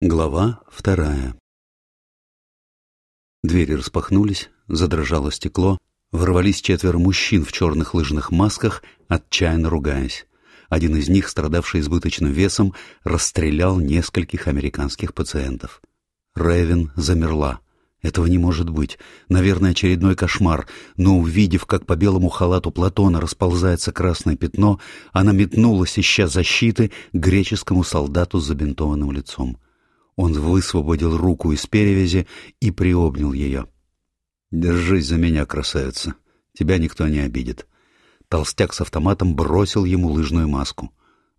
Глава вторая Двери распахнулись, задрожало стекло, ворвались четверо мужчин в черных лыжных масках, отчаянно ругаясь. Один из них, страдавший избыточным весом, расстрелял нескольких американских пациентов. Рэйвен замерла. Этого не может быть. Наверное, очередной кошмар. Но увидев, как по белому халату Платона расползается красное пятно, она метнулась, ища защиты, греческому солдату с забинтованным лицом. Он высвободил руку из перевязи и приобнял ее. «Держись за меня, красавица. Тебя никто не обидит». Толстяк с автоматом бросил ему лыжную маску.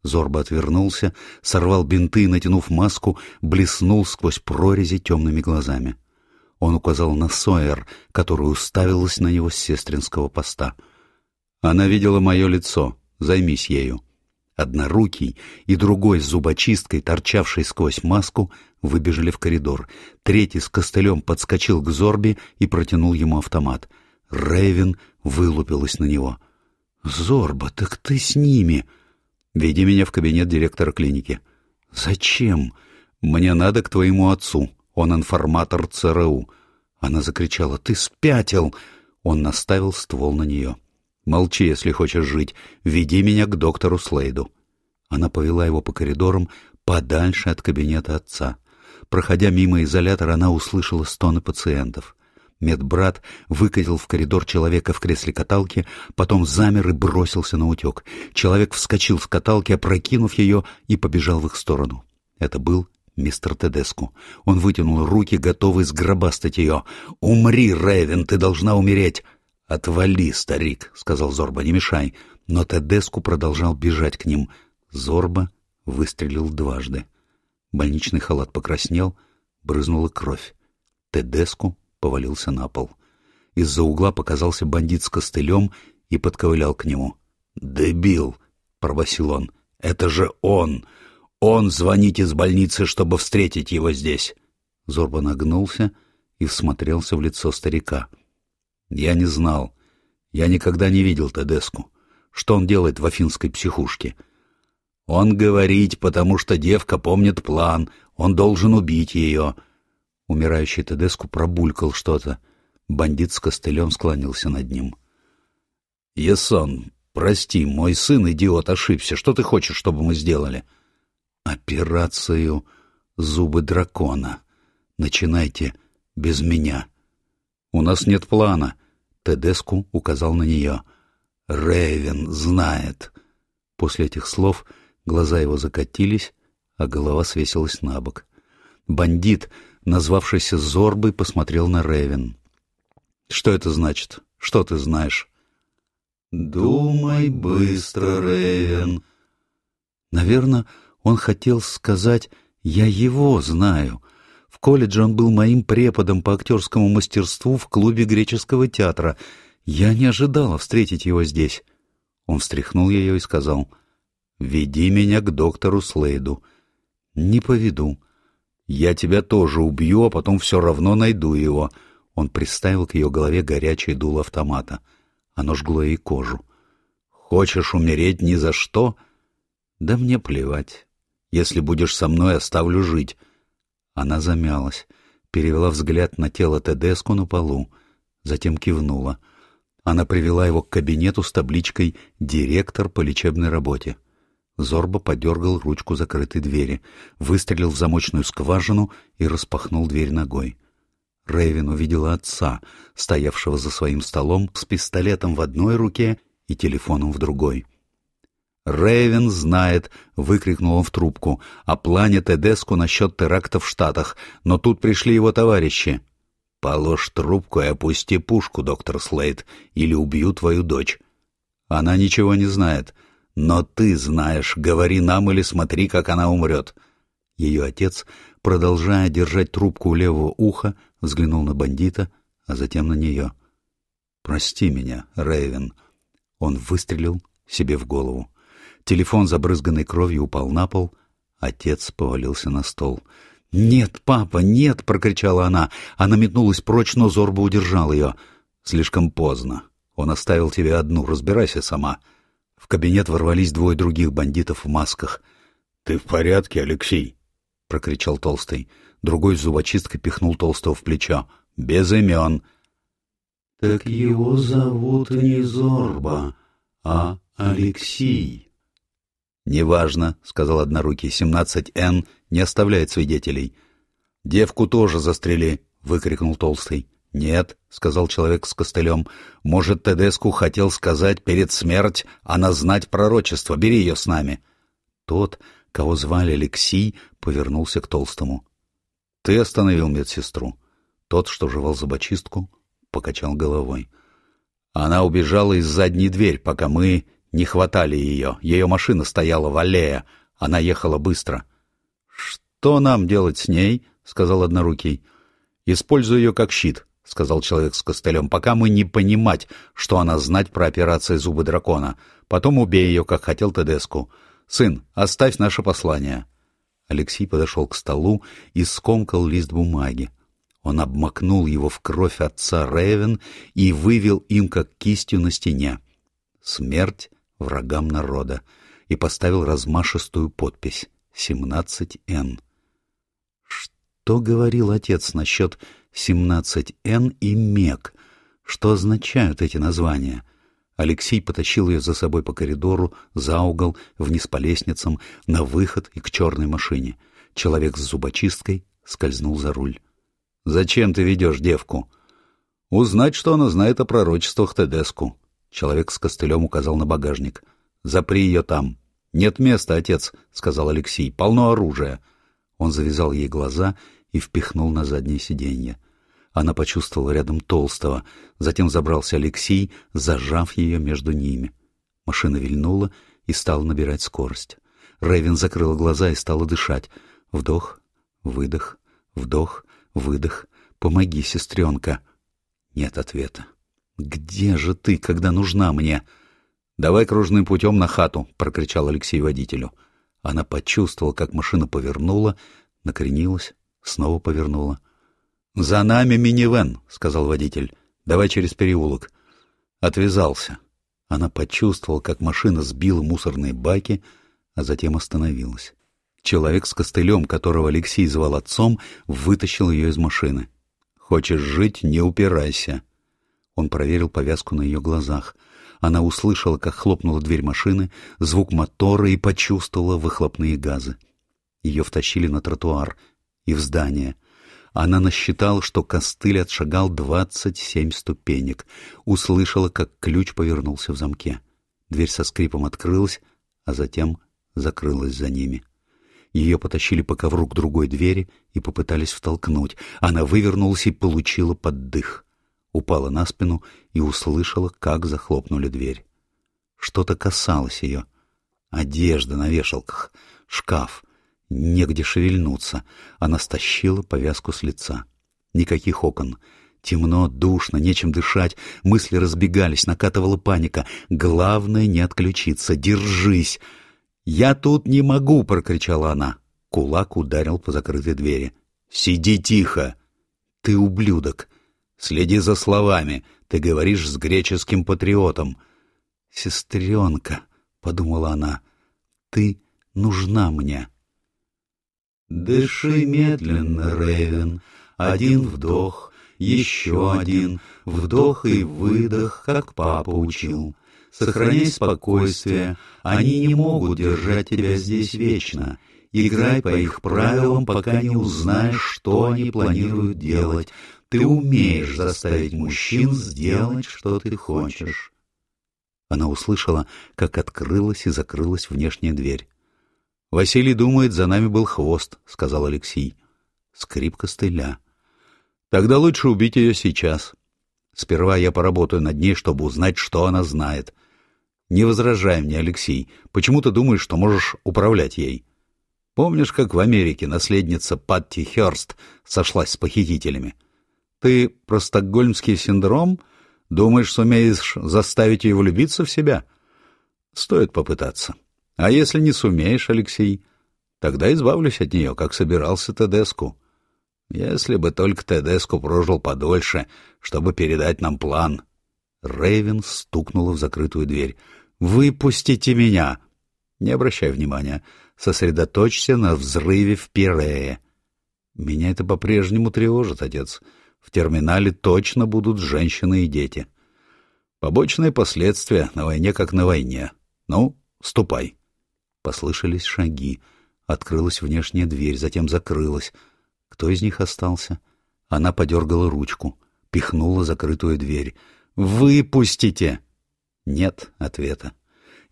Зорба отвернулся, сорвал бинты и, натянув маску, блеснул сквозь прорези темными глазами. — он указал на Сойер, которая уставилась на него с сестринского поста. «Она видела мое лицо. Займись ею». Однорукий и другой с зубочисткой, торчавший сквозь маску, выбежали в коридор. Третий с костылем подскочил к Зорби и протянул ему автомат. Рейвен вылупилась на него. «Зорба, так ты с ними!» «Веди меня в кабинет директора клиники». «Зачем?» «Мне надо к твоему отцу. Он информатор ЦРУ. Она закричала «Ты спятил!» Он наставил ствол на нее. «Молчи, если хочешь жить. Веди меня к доктору Слейду». Она повела его по коридорам подальше от кабинета отца. Проходя мимо изолятора, она услышала стоны пациентов. Медбрат выкатил в коридор человека в кресле каталки, потом замер и бросился на утек. Человек вскочил с каталки, опрокинув ее, и побежал в их сторону. Это был мистер Тедеску. Он вытянул руки, готовый сгробастать ее. «Умри, Рэйвен, ты должна умереть!» «Отвали, старик», — сказал Зорба, — «не мешай». Но Тедеску продолжал бежать к ним. Зорба выстрелил дважды. Больничный халат покраснел, брызнула кровь. Тедеску повалился на пол. Из-за угла показался бандит с костылем и подковылял к нему. «Дебил!» — пробасил он. «Это же он! Он звонит из больницы, чтобы встретить его здесь. Зорба нагнулся и всмотрелся в лицо старика. Я не знал. Я никогда не видел Тедеску. Что он делает в афинской психушке? Он говорит, потому что девка помнит план. Он должен убить ее. Умирающий Тедеску пробулькал что-то. Бандит с костылем склонился над ним. — Есон, прости, мой сын, идиот, ошибся. Что ты хочешь, чтобы мы сделали? — Операцию «Зубы дракона». Начинайте без меня. У нас нет плана. Тедеску указал на нее. Рейвен знает. После этих слов глаза его закатились, а голова свесилась на бок. Бандит, назвавшийся Зорбой, посмотрел на Рейвен. «Что это значит? Что ты знаешь?» «Думай быстро, Рейвен». «Наверное, он хотел сказать «я его знаю». Колледже он был моим преподом по актерскому мастерству в клубе греческого театра. Я не ожидала встретить его здесь. Он встряхнул ее и сказал «Веди меня к доктору Слейду». «Не поведу». «Я тебя тоже убью, а потом все равно найду его». Он приставил к ее голове горячее дуло автомата. Оно жгло ей кожу. «Хочешь умереть ни за что?» «Да мне плевать. Если будешь со мной, оставлю жить». Она замялась, перевела взгляд на тело Тедеску на полу, затем кивнула. Она привела его к кабинету с табличкой «Директор по лечебной работе». Зорба подергал ручку закрытой двери, выстрелил в замочную скважину и распахнул дверь ногой. Рэйвен увидела отца, стоявшего за своим столом с пистолетом в одной руке и телефоном в другой. «Рэйвен знает», — выкрикнул он в трубку, — «о плане Тедеску насчет теракта в Штатах, но тут пришли его товарищи». «Положь трубку и опусти пушку, доктор Слейд, или убью твою дочь». «Она ничего не знает. Но ты знаешь, говори нам или смотри, как она умрет». Ее отец, продолжая держать трубку у левого уха, взглянул на бандита, а затем на нее. «Прости меня, Рэйвен». Он выстрелил себе в голову. Телефон, забрызганный кровью, упал на пол. Отец повалился на стол. «Нет, папа, нет!» — прокричала она. Она метнулась прочь, но Зорба удержал ее. «Слишком поздно. Он оставил тебя одну. Разбирайся сама». В кабинет ворвались двое других бандитов в масках. «Ты в порядке, Алексей?» — прокричал Толстый. Другой зубочисткой пихнул Толстого в плечо. «Без имен!» «Так его зовут не Зорба, а Алексей». «Неважно», — сказал однорукий, — «17Н не оставляет свидетелей». «Девку тоже застрели», — выкрикнул Толстый. «Нет», — сказал человек с костылем, — «может, Тедеску хотел сказать перед смерть, она знать пророчество, бери ее с нами». Тот, кого звали Алексей, повернулся к Толстому. «Ты остановил медсестру». Тот, что жевал зубочистку, покачал головой. «Она убежала из задней дверь, пока мы не хватали ее. Ее машина стояла в аллее. Она ехала быстро». «Что нам делать с ней?» — сказал Однорукий. «Используй ее как щит», — сказал человек с костылем, — «пока мы не понимать, что она знать про операции «Зубы дракона». Потом убей ее, как хотел Тедеску. Сын, оставь наше послание». Алексей подошел к столу и скомкал лист бумаги. Он обмакнул его в кровь отца Ревен и вывел им, как кистью на стене. «Смерть врагам народа» и поставил размашистую подпись «17Н». Что говорил отец насчет 17Н и МЕК. Что означают эти названия? Алексей потащил ее за собой по коридору, за угол, вниз по лестницам, на выход и к черной машине. Человек с зубочисткой скользнул за руль. «Зачем ты ведешь девку?» «Узнать, что она знает о пророчествах Тедеску». Человек с костылем указал на багажник. «Запри ее там». «Нет места, отец», — сказал Алексей. «Полно оружия». Он завязал ей глаза и впихнул на заднее сиденье. Она почувствовала рядом Толстого. Затем забрался Алексей, зажав ее между ними. Машина вильнула и стала набирать скорость. Рэйвен закрыла глаза и стала дышать. Вдох, выдох, вдох, выдох. «Помоги, сестренка!» Нет ответа. «Где же ты, когда нужна мне?» «Давай кружным путем на хату!» — прокричал Алексей водителю. Она почувствовала, как машина повернула, накренилась, снова повернула. «За нами минивэн», — сказал водитель. «Давай через переулок». Отвязался. Она почувствовала, как машина сбила мусорные баки, а затем остановилась. Человек с костылем, которого Алексей звал отцом, вытащил ее из машины. «Хочешь жить — не упирайся». Он проверил повязку на ее глазах. Она услышала, как хлопнула дверь машины, звук мотора и почувствовала выхлопные газы. Ее втащили на тротуар и в здание — она насчитала, что костыль отшагал двадцать семь ступенек. Услышала, как ключ повернулся в замке. Дверь со скрипом открылась, а затем закрылась за ними. Ее потащили по ковру к другой двери и попытались втолкнуть. Она вывернулась и получила поддых. Упала на спину и услышала, как захлопнули дверь. Что-то касалось ее. Одежда на вешалках, шкаф, Негде шевельнуться. Она стащила повязку с лица. Никаких окон. Темно, душно, нечем дышать. Мысли разбегались, накатывала паника. Главное не отключиться. Держись! «Я тут не могу!» — прокричала она. Кулак ударил по закрытой двери. «Сиди тихо!» «Ты ублюдок!» «Следи за словами. Ты говоришь с греческим патриотом». «Сестренка!» — подумала она. «Ты нужна мне!» Дыши медленно, Ревен, один вдох, еще один, вдох и выдох, как папа учил. Сохраняй спокойствие, они не могут держать тебя здесь вечно. Играй по их правилам, пока не узнаешь, что они планируют делать. Ты умеешь заставить мужчин сделать, что ты хочешь. Она услышала, как открылась и закрылась внешняя дверь. «Василий думает, за нами был хвост», — сказал Алексей. Скрип костыля. «Тогда лучше убить ее сейчас. Сперва я поработаю над ней, чтобы узнать, что она знает. Не возражай мне, Алексей. Почему ты думаешь, что можешь управлять ей? Помнишь, как в Америке наследница Патти Хёрст сошлась с похитителями? Ты про стокгольмский синдром? Думаешь, сумеешь заставить ее влюбиться в себя? Стоит попытаться». А если не сумеешь, Алексей, тогда избавлюсь от нее, как собирался Тедеску. Если бы только Тедеску прожил подольше, чтобы передать нам план. Рейвен стукнула в закрытую дверь. «Выпустите меня!» «Не обращай внимания. Сосредоточься на взрыве в Пирее. Меня это по-прежнему тревожит, отец. В терминале точно будут женщины и дети. Побочные последствия на войне как на войне. Ну, ступай. Послышались шаги. Открылась внешняя дверь, затем закрылась. Кто из них остался? Она подергала ручку, пихнула закрытую дверь. «Выпустите!» Нет ответа.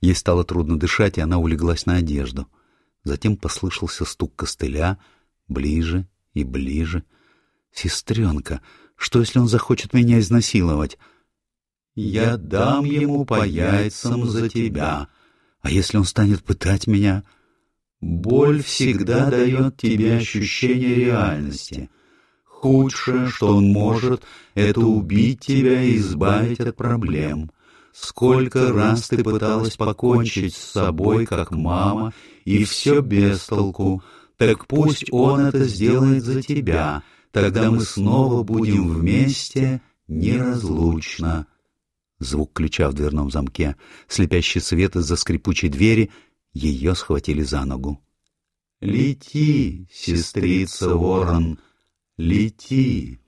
Ей стало трудно дышать, и она улеглась на одежду. Затем послышался стук костыля, ближе и ближе. «Сестренка, что, если он захочет меня изнасиловать?» «Я дам ему по яйцам за тебя. А если он станет пытать меня?» «Боль всегда дает тебе ощущение реальности. Худшее, что он может, это убить тебя и избавить от проблем». Сколько раз ты пыталась покончить с собой, как мама, и все без толку. Так пусть он это сделает за тебя, тогда мы снова будем вместе неразлучно. Звук ключа в дверном замке, слепящий свет из-за скрипучей двери, ее схватили за ногу. «Лети, сестрица Ворон, лети!»